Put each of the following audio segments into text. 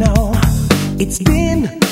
know. It's been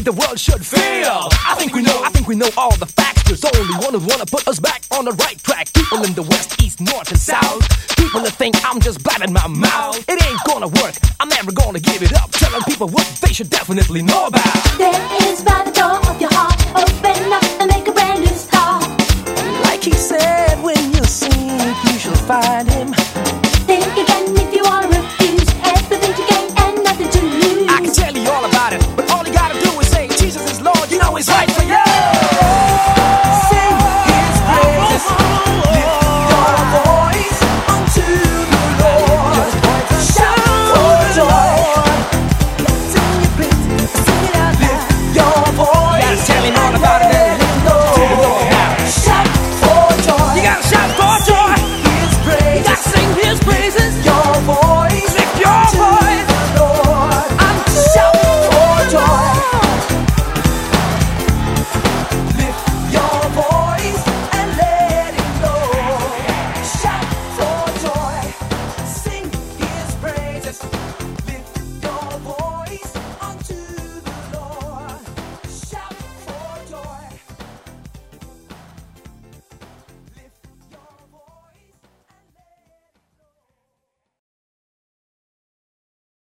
the world should feel. I think we know, I think we know all the facts. There's only one who wanna put us back on the right track. People in the west, east, north, and south. People that think I'm just blabbing my mouth. It ain't gonna work. I'm never gonna give it up. Telling people what they should definitely know about. There is by the door of your heart. Open up and make a brand new start. Like he said.